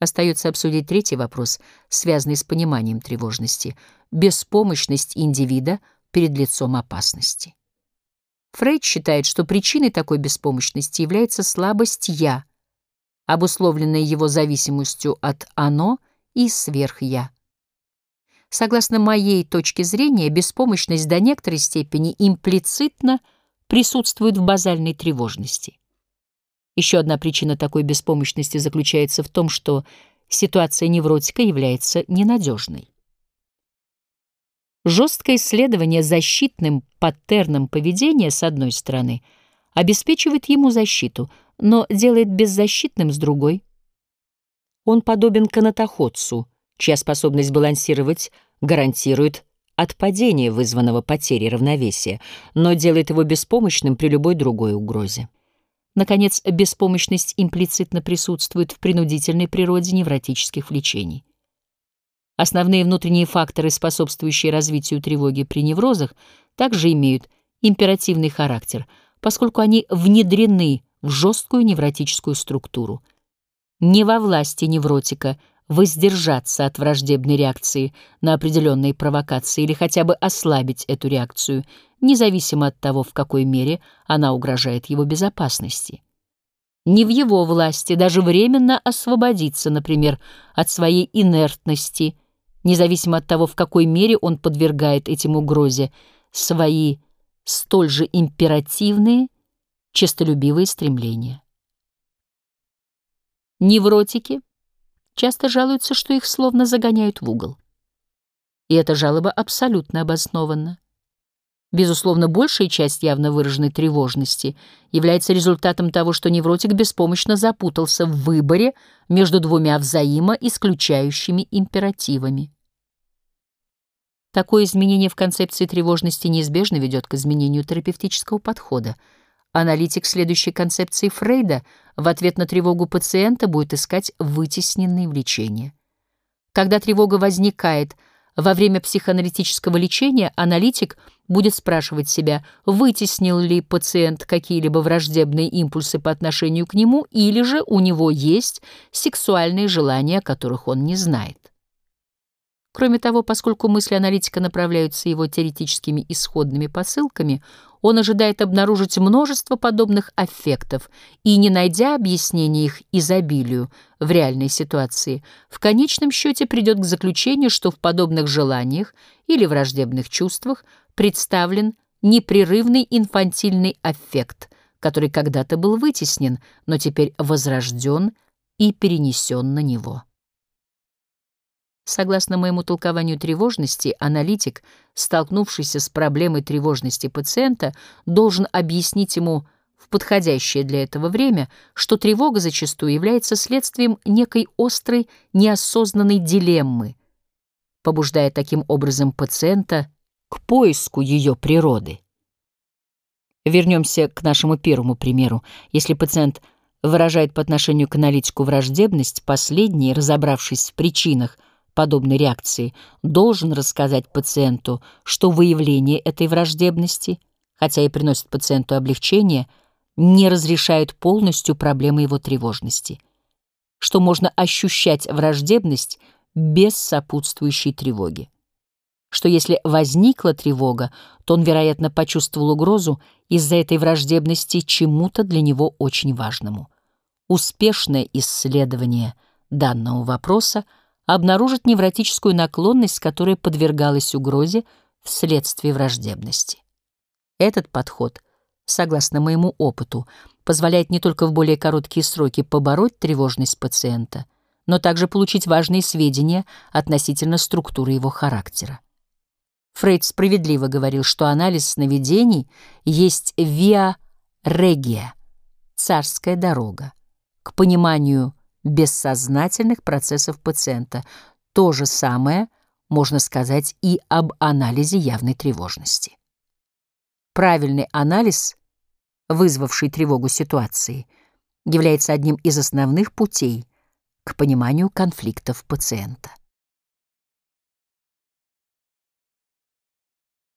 Остается обсудить третий вопрос, связанный с пониманием тревожности — беспомощность индивида перед лицом опасности. Фрейд считает, что причиной такой беспомощности является слабость «я», обусловленная его зависимостью от «оно» и «сверх-я». Согласно моей точке зрения, беспомощность до некоторой степени имплицитно присутствует в базальной тревожности. Еще одна причина такой беспомощности заключается в том, что ситуация невротика является ненадежной. Жесткое исследование защитным паттерном поведения, с одной стороны, обеспечивает ему защиту, но делает беззащитным с другой. Он подобен канатоходцу, чья способность балансировать гарантирует от падения, вызванного потерей равновесия, но делает его беспомощным при любой другой угрозе. Наконец, беспомощность имплицитно присутствует в принудительной природе невротических влечений. Основные внутренние факторы, способствующие развитию тревоги при неврозах, также имеют императивный характер, поскольку они внедрены в жесткую невротическую структуру. Не во власти невротика воздержаться от враждебной реакции на определенные провокации или хотя бы ослабить эту реакцию, независимо от того, в какой мере она угрожает его безопасности. Не в его власти даже временно освободиться, например, от своей инертности, независимо от того, в какой мере он подвергает этим угрозе свои столь же императивные, честолюбивые стремления. Невротики часто жалуются, что их словно загоняют в угол. И эта жалоба абсолютно обоснована. Безусловно, большая часть явно выраженной тревожности является результатом того, что невротик беспомощно запутался в выборе между двумя взаимоисключающими императивами. Такое изменение в концепции тревожности неизбежно ведет к изменению терапевтического подхода — Аналитик следующей концепции Фрейда в ответ на тревогу пациента будет искать вытесненные влечения. Когда тревога возникает во время психоаналитического лечения, аналитик будет спрашивать себя, вытеснил ли пациент какие-либо враждебные импульсы по отношению к нему, или же у него есть сексуальные желания, о которых он не знает. Кроме того, поскольку мысли аналитика направляются его теоретическими исходными посылками, он ожидает обнаружить множество подобных аффектов и, не найдя объяснения их изобилию в реальной ситуации, в конечном счете придет к заключению, что в подобных желаниях или враждебных чувствах представлен непрерывный инфантильный аффект, который когда-то был вытеснен, но теперь возрожден и перенесен на него. Согласно моему толкованию тревожности, аналитик, столкнувшийся с проблемой тревожности пациента, должен объяснить ему в подходящее для этого время, что тревога зачастую является следствием некой острой, неосознанной дилеммы, побуждая таким образом пациента к поиску ее природы. Вернемся к нашему первому примеру. Если пациент выражает по отношению к аналитику враждебность, последний, разобравшись в причинах, подобной реакции, должен рассказать пациенту, что выявление этой враждебности, хотя и приносит пациенту облегчение, не разрешает полностью проблемы его тревожности, что можно ощущать враждебность без сопутствующей тревоги, что если возникла тревога, то он, вероятно, почувствовал угрозу из-за этой враждебности чему-то для него очень важному. Успешное исследование данного вопроса — обнаружит невротическую наклонность, которая подвергалась угрозе вследствие враждебности. Этот подход, согласно моему опыту, позволяет не только в более короткие сроки побороть тревожность пациента, но также получить важные сведения относительно структуры его характера. Фрейд справедливо говорил, что анализ сновидений есть виа регия, царская дорога, к пониманию бессознательных процессов пациента. То же самое можно сказать и об анализе явной тревожности. Правильный анализ, вызвавший тревогу ситуации, является одним из основных путей к пониманию конфликтов пациента.